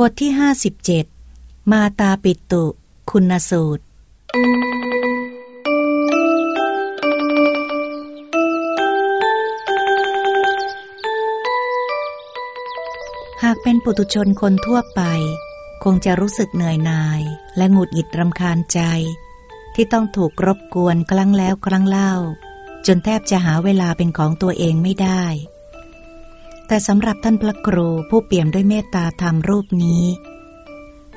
บทที่ห้าสิบเจ็ดมาตาปิตุ คุณสูตร หากเป็นปุถุชนคนทั่วไป คงจะรู้สึกเหนื่อยหน่าย และหงุดหงิดรำคาญใจ ที่ต้องถูกรบกวนครั้งแล้วครั้งเล่า จนแทบจะหาเวลาเป็นของตัวเองไม่ได้ แต่สำหรับท่านพระครูผู้เปี่ยมด้วยเมตตาธรรมรูปนี้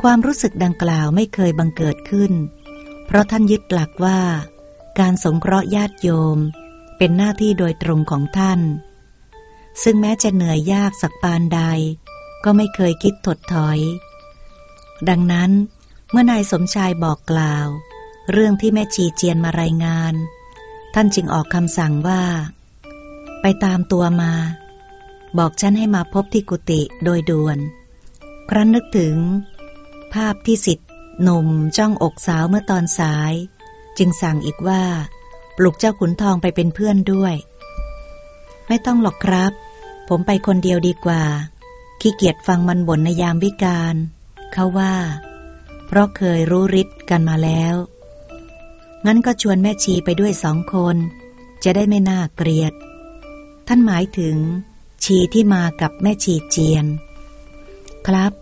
ความรู้สึกดังกล่าวไม่เคยบังเกิดขึ้น เพราะท่านยึดหลักว่า การสงเคราะห์ญาติโยม เป็นหน้าที่โดยตรงของท่าน ซึ่งแม้จะเหนื่อยยากสักปานใด ก็ไม่เคยคิดถดถอย ดังนั้นเมื่อนายสมชายบอกกล่าว เรื่องที่แม่ชีเจียนมารายงาน ท่านจึงออกคำสั่งว่า ไปตามตัวมา บอกฉันให้มาพบที่กุฏิโดยด่วน ครั้นนึกถึง ภาพที่สิทธิ์หนุ่มจ้องอกสาวเมื่อตอนสาย จึงสั่งอีกว่า ปลุกเจ้าขุนทองไปเป็นเพื่อนด้วย ไม่ต้องหรอกครับ ผมไปคนเดียวดีกว่า ขี้เกียจฟังมันบ่นในยามวิกาลเขาว่า เพราะเคยรู้ฤทธิ์กันมาแล้ว งั้นก็ชวนแม่ชีไปด้วยสองคน จะได้ไม่น่าเกลียด ท่านหมายถึง ชีที่มากับแม่ชีเจียน ครับ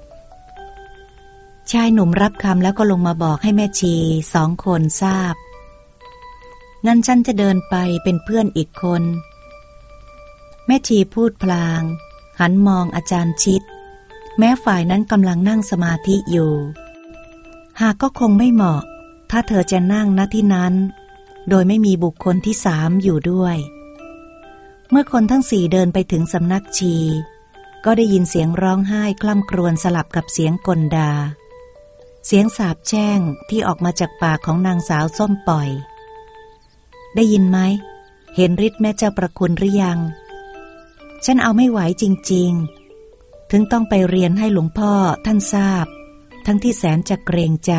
ชายหนุ่มรับคำแล้วก็ลงมาบอกให้แม่ชีสองคนทราบ งั้นฉันจะเดินไปเป็นเพื่อนอีกคน แม่ชีพูดพลาง หันมองอาจารย์ชิด แม้ฝ่ายนั้นกำลังนั่งสมาธิอยู่ หากก็คงไม่เหมาะ ถ้าเธอจะนั่งณที่นั้น โดยไม่มีบุคคลที่สามอยู่ด้วย เมื่อคนทั้งสี่เดินไปถึงสำนักชี ก็ได้ยินเสียงร้องไห้คล่ำครวญสลับกับเสียงกลดา เสียงสาบแช่งที่ออกมาจากปากของนางสาวส้มปล่อย ได้ยินไหม เห็นฤทธิ์แม่เจ้าประคุณหรือยัง ฉันเอาไม่ไหวจริง ๆ ถึงต้องไปเรียนให้หลวงพ่อท่านทราบ ทั้งที่แสนจะเกรงใจ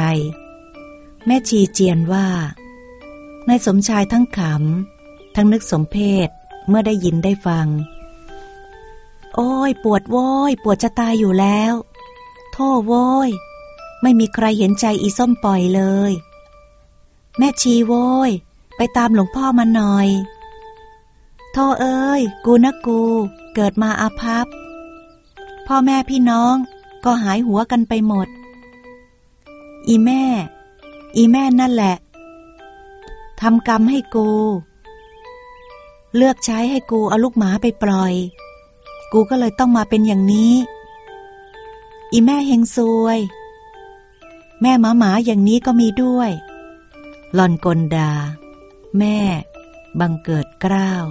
แม่ชีเจียนว่านายสมชายทั้งขำทั้งนึกสมเพศ เมื่อได้ยินได้ฟัง โอ้ยปวดโว้ยปวดจะตายอยู่แล้ว โท่โว้ยไม่มีใครเห็นใจอีส้มปล่อยเลย แม่ชีโว้ยไปตามหลวงพ่อมาหน่อยโท่เอ้ย กูนะกู เกิดมาอาภัพ พ่อแม่พี่น้องก็หายหัวกันไปหมด อีแม่ อีแม่นั่นแหละทำกรรมให้กู เลือกใช้ให้กูเอาลูกหมาไปปล่อย กูก็เลยต้องมาเป็นอย่างนี้ อีแม่เฮงซวย แม่หมาหมาอย่างนี้ก็มีด้วยหลอนกลดา แม่ บังเกิดกล้าว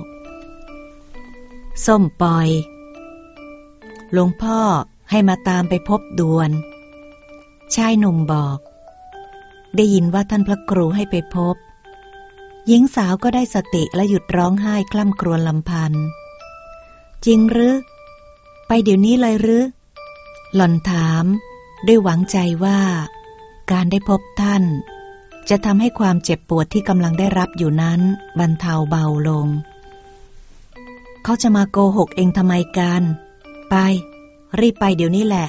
ส้มปล่อย หลวงพ่อให้มาตามไปพบด่วน ชายหนุ่มบอก ได้ยินว่าท่านพระครูให้ไปพบ หญิงสาวก็ได้สติและหยุดร้องไห้คล่ำครวญลำพัน จริงหรือ ไปเดี๋ยวนี้เลยหรือ หล่อนถาม ด้วยหวังใจว่า การได้พบท่าน จะทำให้ความเจ็บปวดที่กำลังได้รับอยู่นั้น บรรเทาเบาลง เขาจะมาโกหกเองทำไมกัน ไป รีบไปเดี๋ยวนี้แหละ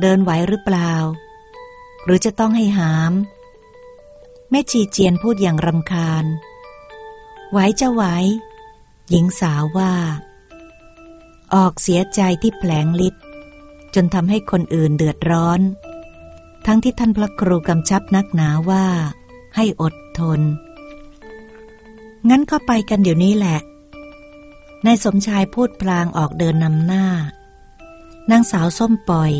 เดินไหวหรือเปล่า หรือจะต้องให้หาม แม่ชีเจียนพูดอย่างรำคาญไหวจะไหวหญิงสาวว่า ออกเสียใจที่แผลงฤทธิ์จนทำให้คนอื่นเดือดร้อน ทั้งที่ท่านพระครูกำชับนักหนาว่า ให้อดทน งั้นก็ไปกันเดี๋ยวนี้แหละนายสมชายพูดพลางออกเดินนำหน้า นางสาวส้มปล่อย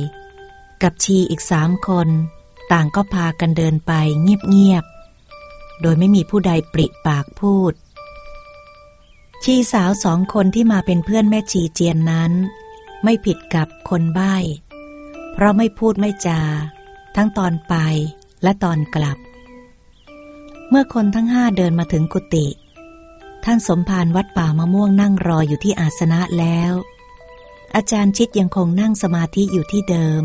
กับชีอีกสามคน ต่างก็พากันเดินไปเงียบๆ โดยไม่มีผู้ใดปริปากพูด ชีสาวสองคนที่มาเป็นเพื่อนแม่ชีเจียนนั้น ไม่ผิดกับคนใบ้ เพราะไม่พูดไม่จา ทั้งตอนไปและตอนกลับ เมื่อคนทั้งห้าเดินมาถึงกุฏิท่านสมภารวัดป่ามะม่วงนั่งรออยู่ที่อาสนะแล้ว อาจารย์ชิดยังคงนั่งสมาธิอยู่ที่เดิม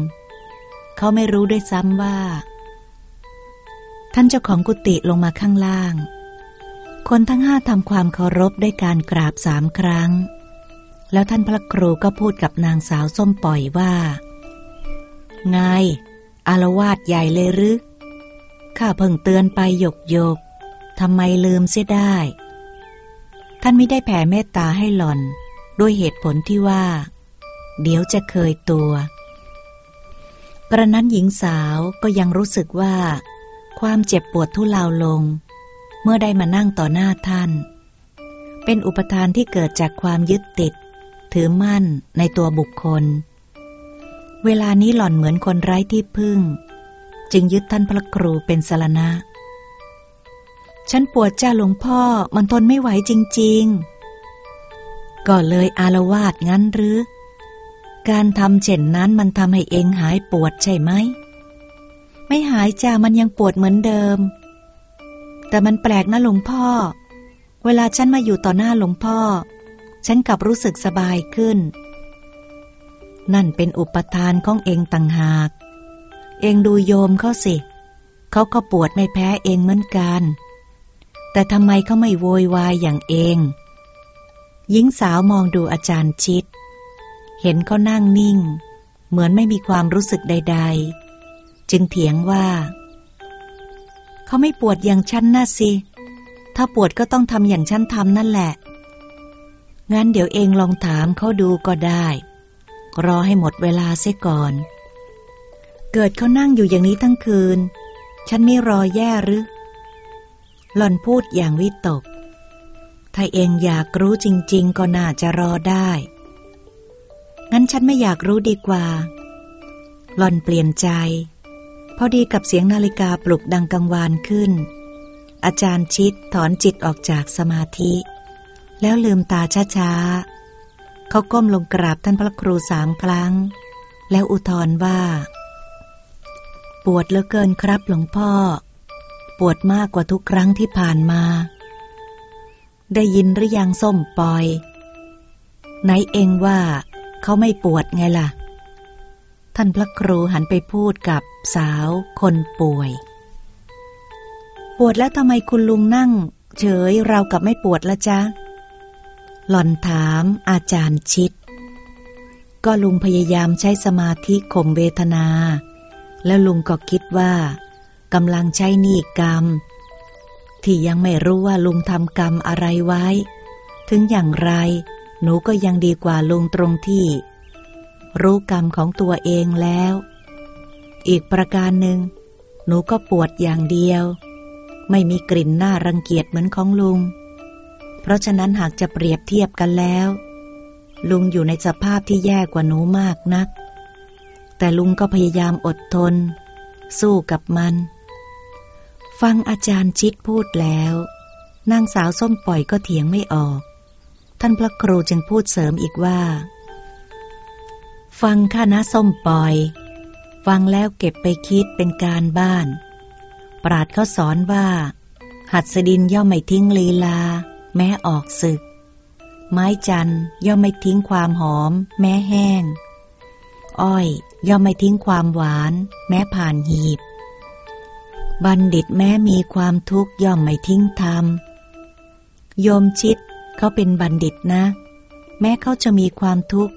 เขาไม่รู้ด้วยซ้ำว่า ท่านเจ้าของกุฏิลงมาข้างล่าง คนทั้งห้าทำความเคารพด้วยการกราบสามครั้ง แล้วท่านพระครูก็พูดกับนางสาวส้มปล่อยว่า ไง อารวาสใหญ่เลยหรือข้าเพิ่งเตือนไปหยกหยกทำไมลืมเสียได้ ท่านไม่ได้แผ่เมตตาให้หล่อน ด้วยเหตุผลที่ว่า เดี๋ยวจะเคยตัว กระนั้นหญิงสาวก็ยังรู้สึกว่า ความเจ็บปวดทุเลาลง เมื่อได้มานั่งต่อหน้าท่าน เป็นอุปทานที่เกิดจากความยึดติด ถือมั่นในตัวบุคคล เวลานี้หล่อนเหมือนคนไร้ที่พึ่ง จึงยึดท่านพระครูเป็นสรณะ ฉันปวดจ้าหลวงพ่อมันทนไม่ไหวจริง ๆ ก็เลยอารวาสงั้นหรือ การทำเช่นนั้นมันทำให้เองหายปวดใช่ไหม ไม่หายจ้ามันยังปวดเหมือนเดิม แต่มันแปลกนะหลวงพ่อ เวลาฉันมาอยู่ต่อหน้าหลวงพ่อ ฉันกลับรู้สึกสบายขึ้น นั่นเป็นอุปทานของเองต่างหาก เองดูโยมเขาสิ เขาก็ปวดไม่แพ้เองเหมือนกัน แต่ทำไมเขาไม่โวยวายอย่างเอง หญิงสาวมองดูอาจารย์ชิด เห็นเขานั่งนิ่ง เหมือนไม่มีความรู้สึกใด ๆ จึงเถียงว่า เขาไม่ปวดอย่างฉันน่ะสิ ถ้าปวดก็ต้องทำอย่างฉันทำนั่นแหละ งั้นเดี๋ยวเองลองถามเขาดูก็ได้ รอให้หมดเวลาเสียก่อน เกิดเขานั่งอยู่อย่างนี้ทั้งคืน ฉันไม่รอแย่หรือ หล่อนพูดอย่างวิตก ถ้าเองอยากรู้จริง ๆ ก็น่าจะรอได้ งั้นฉันไม่อยากรู้ดีกว่าหล่อนเปลี่ยนใจ พอดีกับเสียงนาฬิกาปลุกดังกังวานขึ้น อาจารย์ชิดถอนจิตออกจากสมาธิ แล้วลืมตาช้าๆ เขาก้มลงกราบท่านพระครูสามครั้ง แล้วอุทธรว่า ปวดเหลือเกินครับหลวงพ่อ ปวดมากกว่าทุกครั้งที่ผ่านมา ได้ยินหรือยังส้มปอย ไหนเองว่า เขาไม่ปวดไงล่ะ ท่านพระครูหันไปพูดกับสาวคนป่วย ปวดแล้วทำไมคุณลุงนั่ง เฉยเรากับไม่ปวดละจ๊ะ หล่อนถามอาจารย์ชิด ก็ลุงพยายามใช้สมาธิข่มเวทนา แล้วลุงก็คิดว่ากำลังใช้หนี้กรรม ที่ยังไม่รู้ว่าลุงทำกรรมอะไรไว้ ถึงอย่างไร หนูก็ยังดีกว่าลุงตรงที่ รู้กรรมของตัวเองแล้ว อีกประการหนึ่ง หนูก็ปวดอย่างเดียว ไม่มีกลิ่นหน่ารังเกียจเหมือนของลุง เพราะฉะนั้นหากจะเปรียบเทียบกันแล้ว ลุงอยู่ในสภาพที่แย่กว่าหนูมากนัก แต่ลุงก็พยายามอดทน สู้กับมัน ฟังอาจารย์ชิดพูดแล้วนางสาวส้มปล่อยก็เถียงไม่ออก ท่านพระครูจึงพูดเสริมอีกว่า ฟังข้านะส้มปล่อย ฟังแล้วเก็บไปคิดเป็นการบ้าน ปราดเขาสอนว่า หัดสดินย่อมไม่ทิ้งลีลา แม้ออกศึก ไม้จันย่อมไม่ทิ้งความหอม แม้แห้ง อ้อยย่อมไม่ทิ้งความหวาน แม้ผ่านหีบ บัณฑิตแม้มีความทุกข์ย่อมไม่ทิ้งธรรมโยมชิดเขาเป็นบัณฑิตนะ แม้เขาจะมีความทุกข์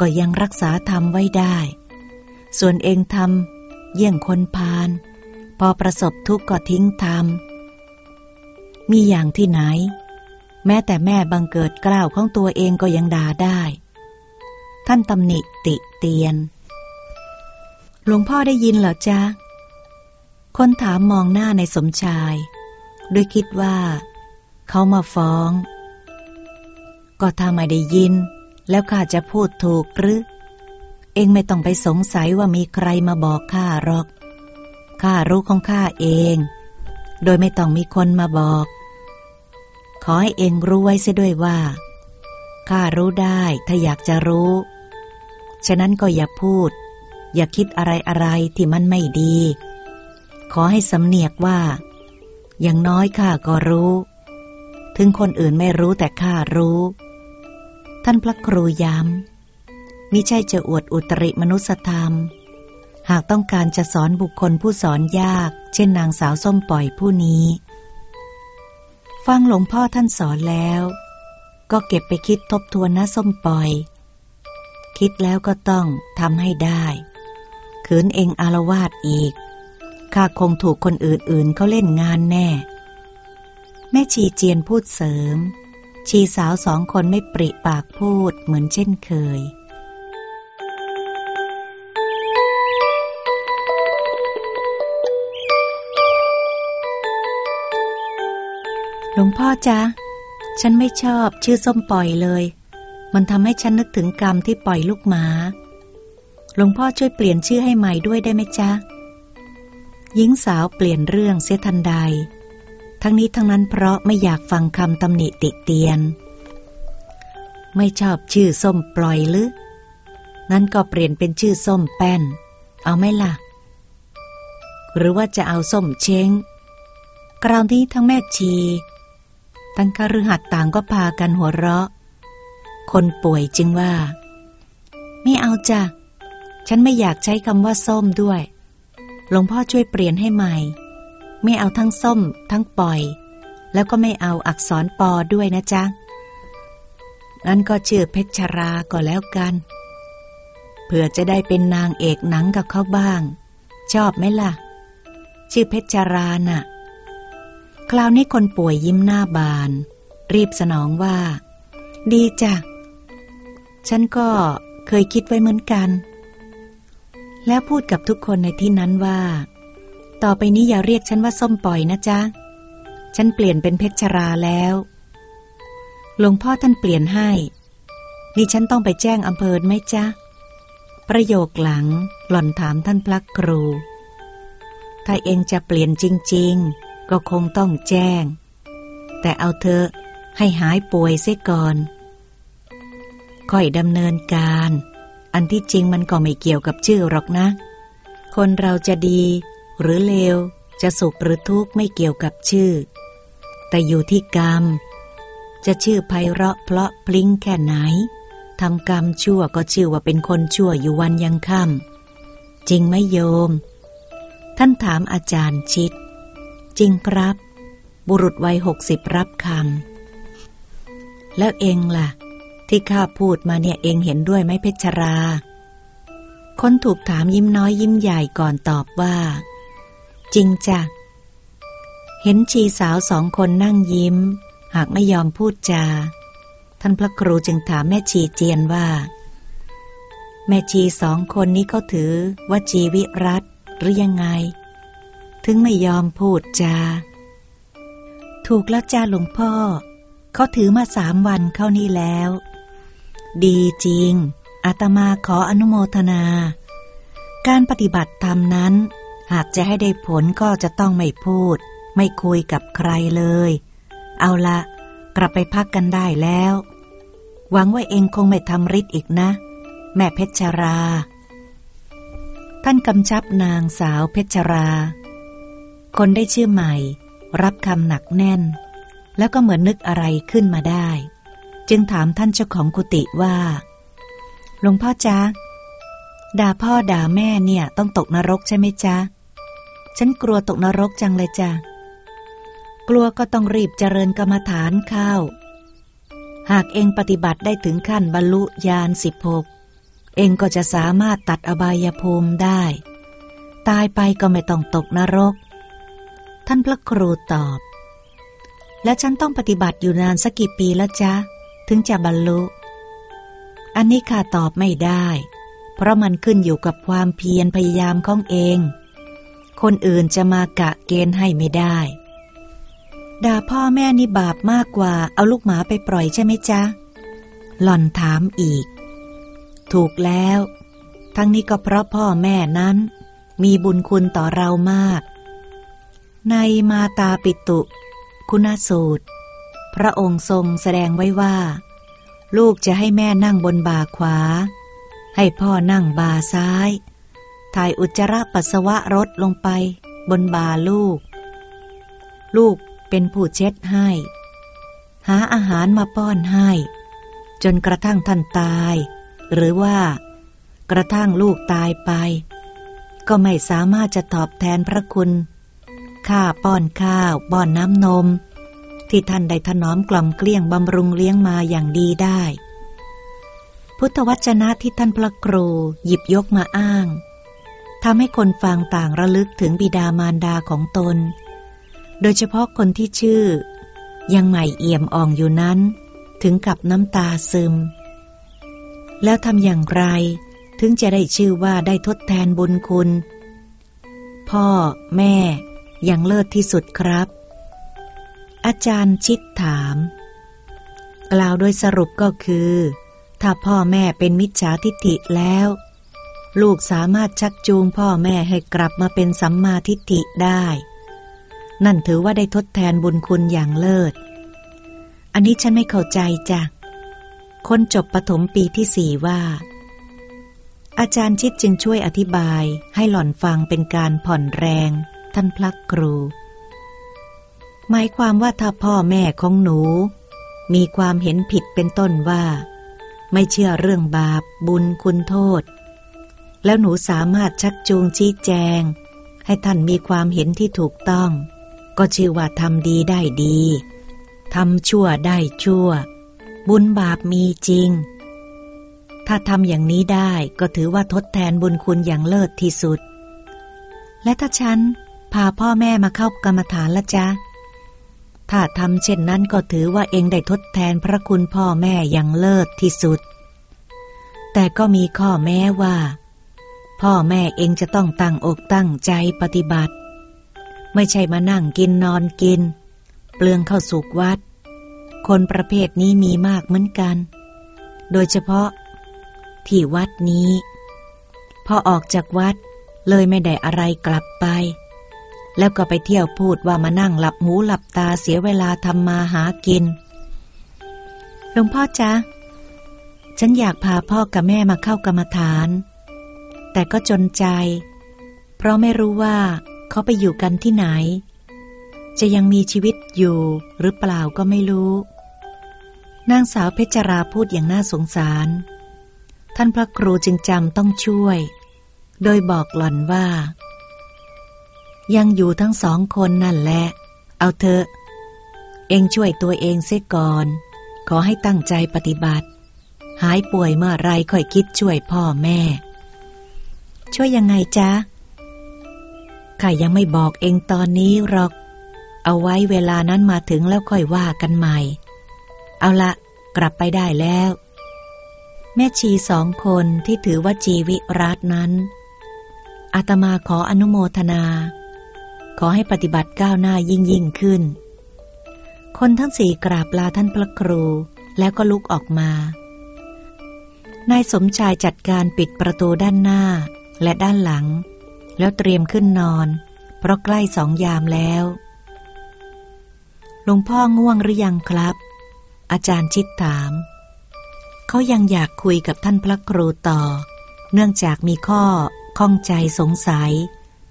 ก็ยังรักษาธรรมไว้ได้ ส่วนเองทำเยี่ยงคนพาลพอประสบทุกข์ก็ทิ้งธรรม มีอย่างที่ไหน แม้แต่แม่บังเกิดกล้าวของตัวเองก็ยังด่าได้ ท่านตำหนิติเตียน หลวงพ่อได้ยินเหรอจ๊ะ คนถามมองหน้าในสมชาย ด้วยคิดว่า เขามาฟ้อง ก็ถ้าไม่ได้ยิน แล้วข้าจะพูดถูกหรือ เองไม่ต้องไปสงสัยว่ามีใครมาบอกข้าหรอก ข้ารู้ของข้าเอง โดยไม่ต้องมีคนมาบอก ขอให้เองรู้ไว้เสียด้วยว่า ข้ารู้ได้ถ้าอยากจะรู้ ฉะนั้นก็อย่าพูด อย่าคิดอะไรอะไรที่มันไม่ดี ขอให้สำเนียกว่า อย่างน้อยข้าก็รู้ ถึงคนอื่นไม่รู้แต่ข้ารู้ ท่านพระครูย้ำมิใช่จะอวดอุตริมนุสธรรม หากต้องการจะสอนบุคคลผู้สอนยาก เช่นนางสาวส้มปล่อยผู้นี้ ฟังหลวงพ่อท่านสอนแล้ว ก็เก็บไปคิดทบทวนนะส้มปล่อย คิดแล้วก็ต้องทำให้ได้ขืนเองอารวาสอีกข้าคงถูกคนอื่นๆเขาเล่นงานแน่ แม่ชีเจียนพูดเสริม ชีสาวสองคนไม่ปริปากพูดเหมือนเช่นเคย หลวงพ่อจ๊ะ ฉันไม่ชอบชื่อส้มปล่อยเลย มันทำให้ฉันนึกถึงกรรมที่ปล่อยลูกหมา หลวงพ่อช่วยเปลี่ยนชื่อให้ใหม่ด้วยได้ไหมจ๊ะ หญิงสาวเปลี่ยนเรื่องเสียทันใด ทั้งนี้ทั้งนั้นเพราะไม่อยากฟังคำตำหนิติเตียน ไม่ชอบชื่อส้มปล่อยหรือนั้นก็เปลี่ยนเป็นชื่อส้มแป้น เอาไหมล่ะ หรือว่าจะเอาส้มเช้งคราวนี้ทั้งแม่ชี ทั้งคฤหัสถ์ต่างก็พากันหัวเราะ คนป่วยจึงว่า ไม่เอาจ้ะ ฉันไม่อยากใช้คำว่าส้มด้วย หลวงพ่อช่วยเปลี่ยนให้ใหม่ ไม่เอาทั้งส้ม ทั้งปล่อย แล้วก็ไม่เอาอักษรปอด้วยนะจ๊ะนั้นก็ชื่อเพชรราก็แล้วกัน เผื่อจะได้เป็นนางเอกหนังกับเขาบ้าง ชอบไหมล่ะ ชื่อเพชรราน่ะ คราวนี้คนป่วยยิ้มหน้าบาน รีบสนองว่า ดีจ้ะ ฉันก็เคยคิดไว้เหมือนกัน แล้วพูดกับทุกคนในที่นั้นว่า ต่อไปนี้อย่าเรียกฉันว่าส้มปล่อยนะจ๊ะ ฉันเปลี่ยนเป็นเพชรชราแล้ว หลวงพ่อท่านเปลี่ยนให้ นี่ฉันต้องไปแจ้งอำเภอไหมจ๊ะ ประโยคหลังหล่อนถามท่านพระครู ถ้าเองจะเปลี่ยนจริง ๆ ก็คงต้องแจ้ง แต่เอาเธอให้หายป่วยเสียก่อนค่อยดำเนินการ อันที่จริงมันก็ไม่เกี่ยวกับชื่อหรอกนะ คนเราจะดี หรือเลว จะสุขหรือทุกข์ไม่เกี่ยวกับชื่อ แต่อยู่ที่กรรม จะชื่อไพเราะเพราะพลิ้งแค่ไหนทำกรรมชั่วก็ชื่อว่าเป็นคนชั่วอยู่วันยังค่ำจริงไหมโยม ท่านถามอาจารย์ชิด จริงครับ บุรุษวัยหกสิบรับคำแล้วเองล่ะ ที่ข้าพูดมาเนี่ยเองเห็นด้วยไหมเพชรราคนถูกถามยิ้มน้อยยิ้มใหญ่ก่อนตอบว่า จริงจ้ะ เห็นชีสาวสองคนนั่งยิ้ม หากไม่ยอมพูดจา ท่านพระครูจึงถามแม่ชีเจียนว่า แม่ชีสองคนนี้เขาถือว่าจีวิรัตหรือยังไง ถึงไม่ยอมพูดจา ถูกแล้วจ้าหลวงพ่อ เขาถือมาสามวันเข้านี่แล้ว ดีจริงอาตมาขออนุโมทนา การปฏิบัติธรรมนั้น หากจะให้ได้ผลก็จะต้องไม่พูด ไม่คุยกับใครเลย เอาละกลับไปพักกันได้แล้ว หวังว่าเองคงไม่ทำฤทธิ์อีกนะ แม่เพชรรา ท่านกำชับนางสาวเพชรรา คนได้ชื่อใหม่ รับคำหนักแน่น แล้วก็เหมือนนึกอะไรขึ้นมาได้ จึงถามท่านเจ้าของกุฏิว่าหลวงพ่อจ๊ะ ด่าพ่อด่าแม่เนี่ยต้องตกนรกใช่ไหมจ๊ะ ฉันกลัวตกนรกจังเลยจ้ะ กลัวก็ต้องรีบเจริญกรรมฐานเข้าหากเองปฏิบัติได้ถึงขั้นบรรลุญาณสิบหกเองก็จะสามารถตัดอบายภูมิได้ ตายไปก็ไม่ต้องตกนรก ท่านพระครูตอบ และฉันต้องปฏิบัติอยู่นานสักกี่ปีแล้วจ๊ะ ถึงจะบรรลุ อันนี้ข้าตอบไม่ได้ เพราะมันขึ้นอยู่กับความเพียรพยายามของเอง คนอื่นจะมากะเกณฑ์ให้ไม่ได้ ด่าพ่อแม่นี่บาปมากกว่าเอาลูกหมาไปปล่อยใช่ไหมจ๊ะ หล่อนถามอีก ถูกแล้ว ทั้งนี้ก็เพราะพ่อแม่นั้น มีบุญคุณต่อเรามาก ในมาตาปิตุ คุณสูตร พระองค์ทรงแสดงไว้ว่า ลูกจะให้แม่นั่งบนบ่าขวา ให้พ่อนั่งบาซ้าย ถ่ายอุจจาระปัสสาวะรดลงไป บนบาลูก ลูกเป็นผู้เช็ดให้ หาอาหารมาป้อนให้ จนกระทั่งท่านตาย หรือว่า กระทั่งลูกตายไป ก็ไม่สามารถจะตอบแทนพระคุณข้าป้อนข้าวป้อนน้ำนม ที่ท่านได้ถนอมกล่อมเกลี้ยงบำรุงเลี้ยงมาอย่างดีได้ พุทธวจนะที่ท่านพระครูหยิบยกมาอ้างทำให้คนฟังต่างระลึกถึงบิดามารดาของตน โดยเฉพาะคนที่ชื่อ ยังใหม่เอี่ยมอ่องอยู่นั้น ถึงกับน้ำตาซึม แล้วทำอย่างไร ถึงจะได้ชื่อว่าได้ทดแทนบุญคุณ พ่อ แม่ ยังเลิศที่สุดครับ อาจารย์ชิดถาม กล่าวโดยสรุปก็คือ ถ้าพ่อแม่เป็นมิจฉาทิฏฐิแล้ว ลูกสามารถชักจูงพ่อแม่ให้กลับมาเป็นสัมมาทิฏฐิได้ นั่นถือว่าได้ทดแทนบุญคุณอย่างเลิศ อันนี้ฉันไม่เข้าใจจ้ะคนจบปฐมปีที่สี่ว่า อาจารย์ชิดจึงช่วยอธิบายให้หล่อนฟังเป็นการผ่อนแรง ท่านพลักครู หมายความว่าถ้าพ่อแม่ของหนู มีความเห็นผิดเป็นต้นว่า ไม่เชื่อเรื่องบาป บุญคุณโทษ แล้วหนูสามารถชักจูงชี้แจง ให้ท่านมีความเห็นที่ถูกต้อง ก็ชื่อว่าทำดีได้ดีทำชั่วได้ชั่ว บุญบาปมีจริง ถ้าทำอย่างนี้ได้ก็ถือว่าทดแทนบุญคุณอย่างเลิศที่สุด และถ้าฉันพาพ่อแม่มาเข้ากรรมฐานละจ๊ะ ถ้าทำเช่นนั้นก็ถือว่าเองได้ทดแทนพระคุณพ่อแม่อย่างเลิศที่สุด แต่ก็มีข้อแม้ว่า พ่อแม่เองจะต้องตั้งอกตั้งใจปฏิบัติ ไม่ใช่มานั่งกินนอนกิน เปลืองเข้าสุกวัด คนประเภทนี้มีมากเหมือนกัน โดยเฉพาะ ที่วัดนี้ พอออกจากวัดเลยไม่ได้อะไรกลับไป แล้วก็ไปเที่ยวพูดว่ามานั่งหลับหูหลับตาเสียเวลาทำมาหากิน หลวงพ่อจ๊ะ ฉันอยากพาพ่อกับแม่มาเข้ากรรมฐาน แต่ก็จนใจ เพราะไม่รู้ว่าเขาไปอยู่กันที่ไหน จะยังมีชีวิตอยู่หรือเปล่าก็ไม่รู้ นางสาวเพชรราพูดอย่างน่าสงสาร ท่านพระครูจึงจำต้องช่วย โดยบอกหล่อนว่า ยังอยู่ทั้งสองคนนั่นแหละ เอาเถอะ เองช่วยตัวเองเสียก่อน ขอให้ตั้งใจปฏิบัติ หายป่วยเมื่อไรค่อยคิดช่วยพ่อแม่ ช่วยยังไงจ๊ะข้ายังไม่บอกเองตอนนี้หรอก เอาไว้เวลานั้นมาถึงแล้วค่อยว่ากันใหม่ เอาละกลับไปได้แล้ว แม่ชีสองคนที่ถือว่าจีวิรัตนั้นอาตมาขออนุโมทนา ขอให้ปฏิบัติก้าวหน้ายิ่งยิ่งขึ้น คนทั้งสี่กราบลาท่านพระครูแล้วก็ลุกออกมา นายสมชายจัดการปิดประตูด้านหน้าและด้านหลัง แล้วเตรียมขึ้นนอน เพราะใกล้สองยามแล้วหลวงพ่อง่วงหรือยังครับ อาจารย์ชิดถาม เขายังอยากคุยกับท่านพระครูต่อ เนื่องจากมีข้อข้องใจสงสัย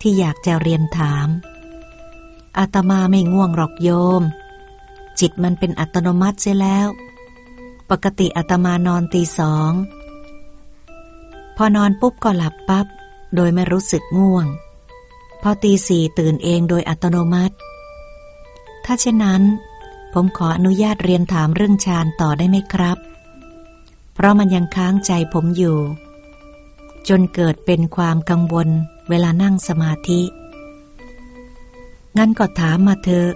ที่อยากจะเรียนถาม อาตมาไม่ง่วงหรอกโยม จิตมันเป็นอัตโนมัติเสียแล้ว ปกติอาตมานอนตีสอง พอนอนปุ๊บก็หลับปับ๊บโดยไม่รู้สึกง่วง พอตีสี่ตื่นเองโดยอัตโนมัติ ถ้าเช่นนั้น ผมขออนุญาตเรียนถามเรื่องฌานต่อได้ไหมครับ เพราะมันยังค้างใจผมอยู่ จนเกิดเป็นความกังวลเวลานั่งสมาธิ งั้นก็ถามมาเถอะ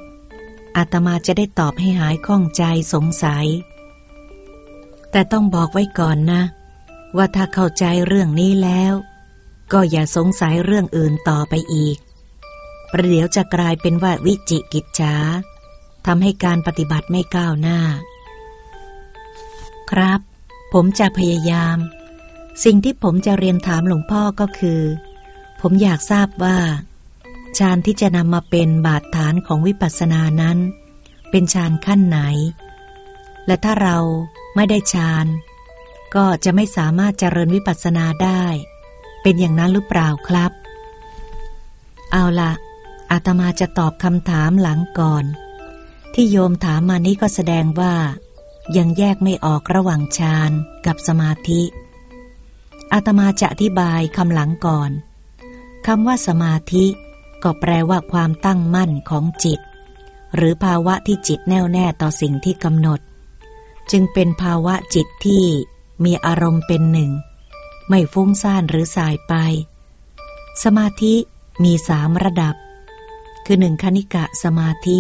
อาตมาจะได้ตอบให้หายข้องใจสงสัย แต่ต้องบอกไว้ก่อนนะ ว่าถ้าเข้าใจเรื่องนี้แล้ว ก็อย่าสงสัยเรื่องอื่นต่อไปอีก ประเดี๋ยวจะกลายเป็นว่าวิจิกิจฉาทำให้การปฏิบัติไม่ก้าวหน้า ครับ ผมจะพยายาม สิ่งที่ผมจะเรียนถามหลวงพ่อก็คือ ผมอยากทราบว่า ฌานที่จะนำมาเป็นบาดฐานของวิปัสสนานั้น เป็นฌานขั้นไหน และถ้าเราไม่ได้ฌาน ก็จะไม่สามารถเจริญวิปัสสนาได้ เป็นอย่างนั้นหรือเปล่าครับ เอาละอาตมาจะตอบคำถามหลังก่อน ที่โยมถามมานี้ก็แสดงว่า ยังแยกไม่ออกระหว่างฌานกับสมาธิอาตมาจะอธิบายคำหลังก่อนคำว่าสมาธิ ก็แปลว่าความตั้งมั่นของจิต หรือภาวะที่จิตแน่วแน่ต่อสิ่งที่กำหนด จึงเป็นภาวะจิตที่มีอารมณ์เป็นหนึ่ง ไม่ฟุ้งซ่านหรือสายไป สมาธิมีสามระดับ คือหนึ่งคณิกะสมาธิ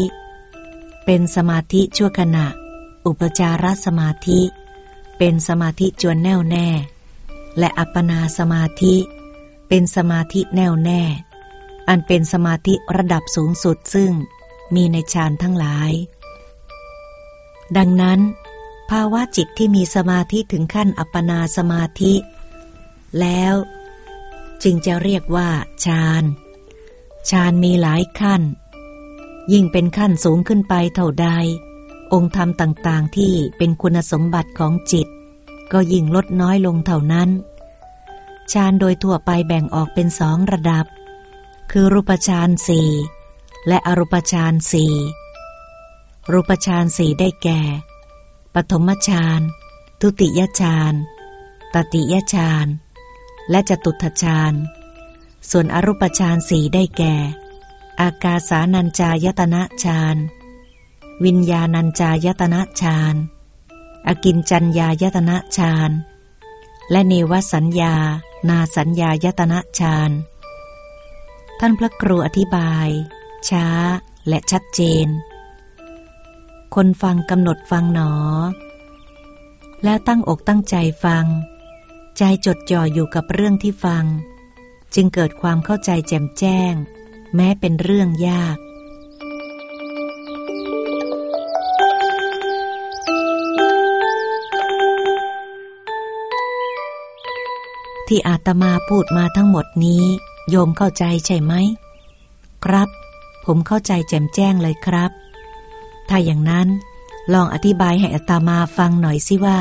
เป็นสมาธิชั่วขณะ อุปจารสมาธิ เป็นสมาธิจวนแน่วแน่ และอัปปนาสมาธิ เป็นสมาธิแน่วแน่ อันเป็นสมาธิระดับสูงสุดซึ่งมีในฌานทั้งหลาย ดังนั้น ภาวะจิตที่มีสมาธิถึงขั้นอัปปนาสมาธิ แล้ว จึงจะเรียกว่าฌานฌานมีหลายขั้น ยิ่งเป็นขั้นสูงขึ้นไปเท่าใด องค์ธรรมต่างๆที่เป็นคุณสมบัติของจิต ก็ยิ่งลดน้อยลงเท่านั้นฌานโดยทั่วไปแบ่งออกเป็นสองระดับ คือรูปฌานสี่และอรูปฌานสี่รูปฌานสี่ได้แก่ ปฐมฌานทุติยฌานตติยฌานและจตุทฌานส่วนอรูปฌานสี่ได้แก่ อากาสานัญจายตนะฌานวิญญาณัญจายตนะฌานอกินจัญญายตนะฌานและเนวสัญญา นาสัญญายตนะฌาน ท่านพระครูอธิบาย ช้าและชัดเจน คนฟังกำหนดฟังหนอ แล้วตั้งอกตั้งใจฟัง ใจจดจ่ออยู่กับเรื่องที่ฟัง จึงเกิดความเข้าใจแจ่มแจ้ง แม้เป็นเรื่องยากที่อาตมาพูดมาทั้งหมดนี้ โยมเข้าใจใช่ไหม ครับ ผมเข้าใจแจ่มแจ้งเลยครับ ถ้าอย่างนั้นลองอธิบายให้อาตมาฟังหน่อยสิว่า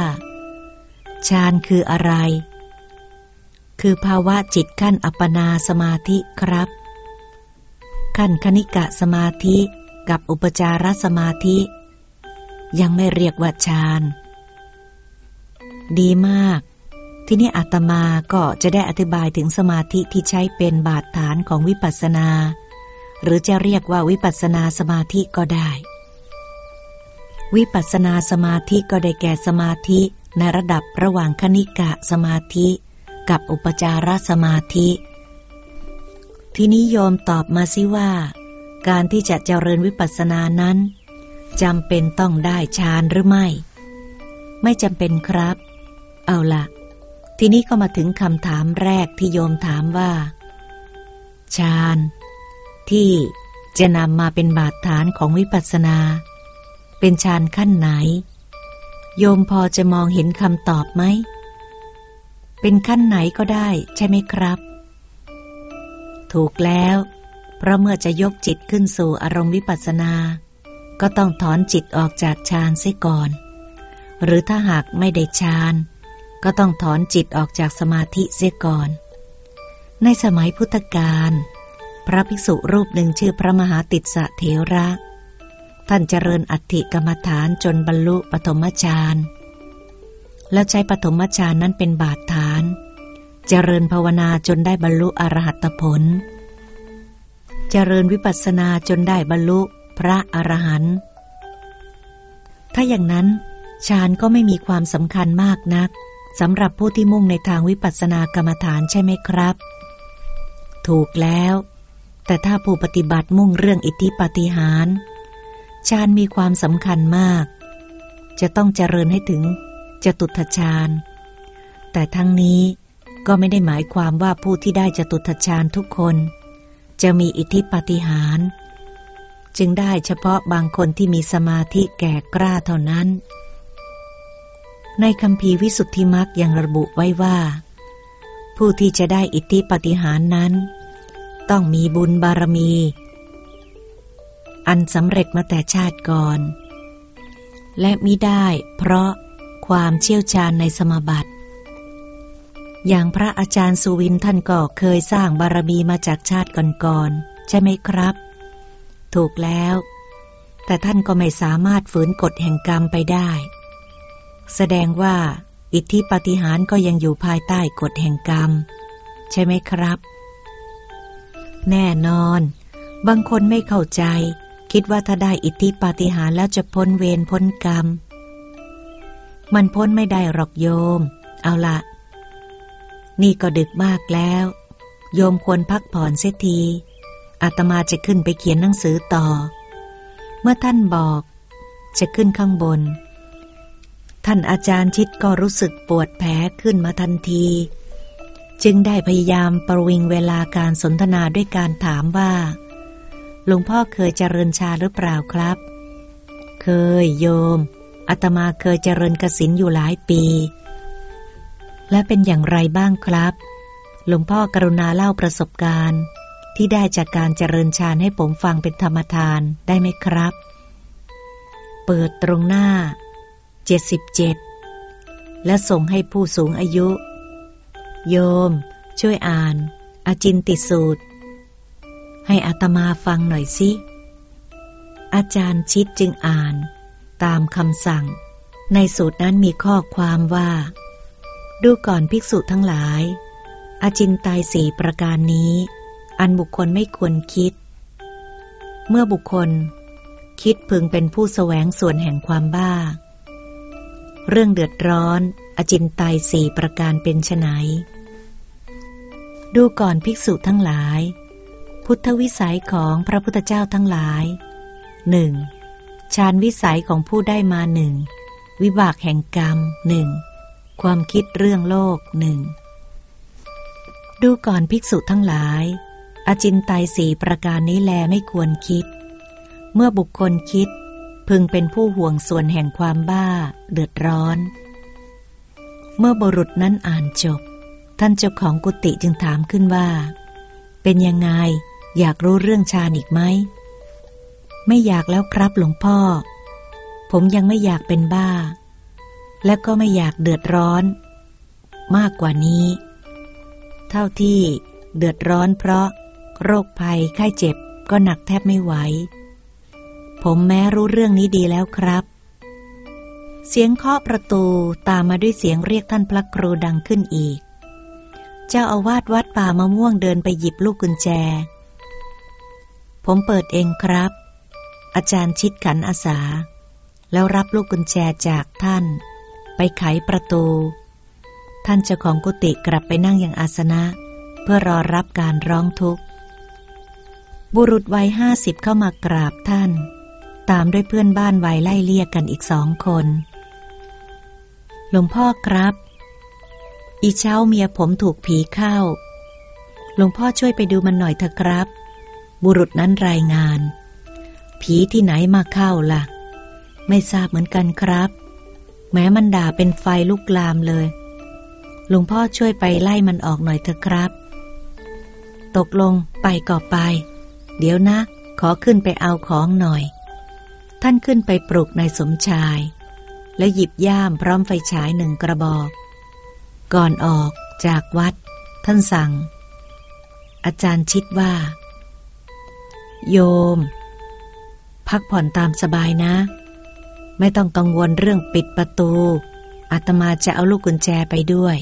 ฌานคืออะไร คือภาวะจิตขั้นอัปปนาสมาธิครับ ขั้นคณิกะสมาธิกับอุปจารสมาธิ ยังไม่เรียกว่าฌาน ดีมาก ทีนี้อาตมาก็จะได้อธิบายถึงสมาธิที่ใช้เป็นบาดฐานของวิปัสสนา หรือจะเรียกว่าวิปัสสนาสมาธิก็ได้ วิปัสสนาสมาธิก็ได้แก่สมาธิในระดับระหว่างคณิกะสมาธิ กับอุปจารสมาธิ ทีนี้โยมตอบมาสิว่า การที่จะเจริญวิปัสสนานั้นจำเป็นต้องได้ฌานหรือไม่ ไม่จำเป็นครับ เอาละ ทีนี้ก็มาถึงคำถามแรกที่โยมถามว่า ฌานที่จะนำมาเป็นบาดฐานของวิปัสสนา เป็นฌานขั้นไหน โยมพอจะมองเห็นคำตอบไหม เป็นขั้นไหนก็ได้ใช่ไหมครับ ถูกแล้ว เพราะเมื่อจะยกจิตขึ้นสู่อารมณ์วิปัสสนา ก็ต้องถอนจิตออกจากฌานเสียก่อน หรือถ้าหากไม่ได้ฌาน ก็ต้องถอนจิตออกจากสมาธิเสียก่อน ในสมัยพุทธกาลพระภิกษุรูปหนึ่งชื่อพระมหาติสะเถระ ท่านเจริญอัติกรรมฐานจนบรรลุปฐมฌานแล้วใช้ปฐมฌานนั้นเป็นบาดฐาน เจริญภาวนาจนได้บรรลุอรหัตผล เจริญวิปัสสนาจนได้บรรลุพระอรหันต์ถ้าอย่างนั้นฌานก็ไม่มีความสำคัญมากนัก สำหรับผู้ที่มุ่งในทางวิปัสสนากรรมฐานใช่ไหมครับ ถูกแล้ว แต่ถ้าผู้ปฏิบัติมุ่งเรื่องอิทธิปฏิหารฌานมีความสำคัญมาก จะต้องเจริญให้ถึงจตุทฌาน แต่ทั้งนี้ก็ไม่ได้หมายความว่าผู้ที่ได้จตุทฌานทุกคน จะมีอิทธิปฏิหาร จึงได้เฉพาะบางคนที่มีสมาธิแก่กล้าเท่านั้น ในคำพีวิสุทธิมักยังระบุไว้ว่า ผู้ที่จะได้อิทธิปฏิหารนั้น ต้องมีบุญบารมี อันสำเร็จมาแต่ชาติก่อน และมิได้เพราะความเชี่ยวชาญในสมบัติ อย่างพระอาจารย์สุวินท่านก็เคยสร้างบารมีมาจากชาติก่อนๆใช่ไหมครับ ถูกแล้ว แต่ท่านก็ไม่สามารถฝืนกฎแห่งกรรมไปได้ แสดงว่าอิทธิปฏิหารก็ยังอยู่ภายใต้กฎแห่งกรรม ใช่ไหมครับ แน่นอน บางคนไม่เข้าใจ คิดว่าถ้าได้อิทธิปาฏิหาริย์แล้วจะพ้นเวรพ้นกรรม มันพ้นไม่ได้หรอกโยม เอาละนี่ก็ดึกมากแล้ว โยมควรพักผ่อนเสียทีอาตมาจะขึ้นไปเขียนหนังสือต่อ เมื่อท่านบอก จะขึ้นข้างบน ท่านอาจารย์ชิดก็รู้สึกปวดแผลขึ้นมาทันที จึงได้พยายามประวิงเวลาการสนทนาด้วยการถามว่า หลวงพ่อเคยเจริญชาหรือเปล่าครับ เคยโยมอาตมาเคยเจริญกสินอยู่หลายปี และเป็นอย่างไรบ้างครับ หลวงพ่อกรุณาเล่าประสบการณ์ที่ได้จากการเจริญฌานให้ผมฟังเป็นธรรมทานได้ไหมครับ เปิดตรงหน้า 77 และส่งให้ผู้สูงอายุ โยม ช่วยอ่าน อาจินติสูตร ให้อาตมาฟังหน่อยสิ อาจารย์ชิดจึงอ่าน ตามคำสั่ง ในสูตรนั้นมีข้อความว่า ดูก่อนภิกษุทั้งหลาย อาจินตายสี่ประการนี้ อันบุคคลไม่ควรคิด เมื่อบุคคลคิดพึงเป็นผู้แสวงส่วนแห่งความบ้า เรื่องเดือดร้อน อจินตายสี่ประการเป็นไนดูก่อนภิกษุทั้งหลาย พุทธวิสัยของพระพุทธเจ้าทั้งหลายหนึ่งฌานวิสัยของผู้ได้มาหนึ่งวิบากแห่งกรรมหนึ่งความคิดเรื่องโลกหนึ่งดูก่อนภิกษุทั้งหลาย อจินไตยสี่ประการนี้แลไม่ควรคิด เมื่อบุคคลคิด พึงเป็นผู้ห่วงส่วนแห่งความบ้าเดือดร้อน เมื่อบุรุษนั้นอ่านจบ ท่านเจ้าของกุฏิจึงถามขึ้นว่า เป็นยังไง อยากรู้เรื่องฌานอีกไหม ไม่อยากแล้วครับหลวงพ่อ ผมยังไม่อยากเป็นบ้า และก็ไม่อยากเดือดร้อน มากกว่านี้ เท่าที่เดือดร้อนเพราะโรคภัยไข้เจ็บก็หนักแทบไม่ไหว ผมแม้รู้เรื่องนี้ดีแล้วครับ เสียงเคาะประตูตามมาด้วยเสียงเรียกท่านพระครูดังขึ้นอีก เจ้าอาวาสวัดป่ามะม่วงเดินไปหยิบลูกกุญแจ ผมเปิดเองครับ อาจารย์ชิดขันอาสา แล้วรับลูกกุญแจจากท่าน ไปไขประตู ท่านเจ้าของกุฏิกลับไปนั่งอย่างอาสนะ เพื่อรอรับการร้องทุกข์บุรุษวัยห้าสิบเข้ามากราบท่าน ตามด้วยเพื่อนบ้านวัยไล่เลี่ยกกันอีกสองคน หลวงพ่อครับ อีเช้าเมียผมถูกผีเข้า หลวงพ่อช่วยไปดูมันหน่อยเถอะครับ บุรุษนั้นรายงาน ผีที่ไหนมาเข้าละ่ะ ไม่ทราบเหมือนกันครับ แม้มันด่าเป็นไฟลุกลามเลย หลวงพ่อช่วยไปไล่มันออกหน่อยเถอะครับ ตกลงไปก่อไป เดี๋ยวนะ ขอขึ้นไปเอาของหน่อย ท่านขึ้นไปปลุกนายสมชาย และหยิบย่ามพร้อมไฟฉายหนึ่งกระบอก ก่อนออกจากวัด ท่านสั่ง อาจารย์ชิดว่า โยม พักผ่อนตามสบายนะ ไม่ต้องกังวลเรื่องปิดประตูอาตมาจะเอาลูกกุญแจไปด้วย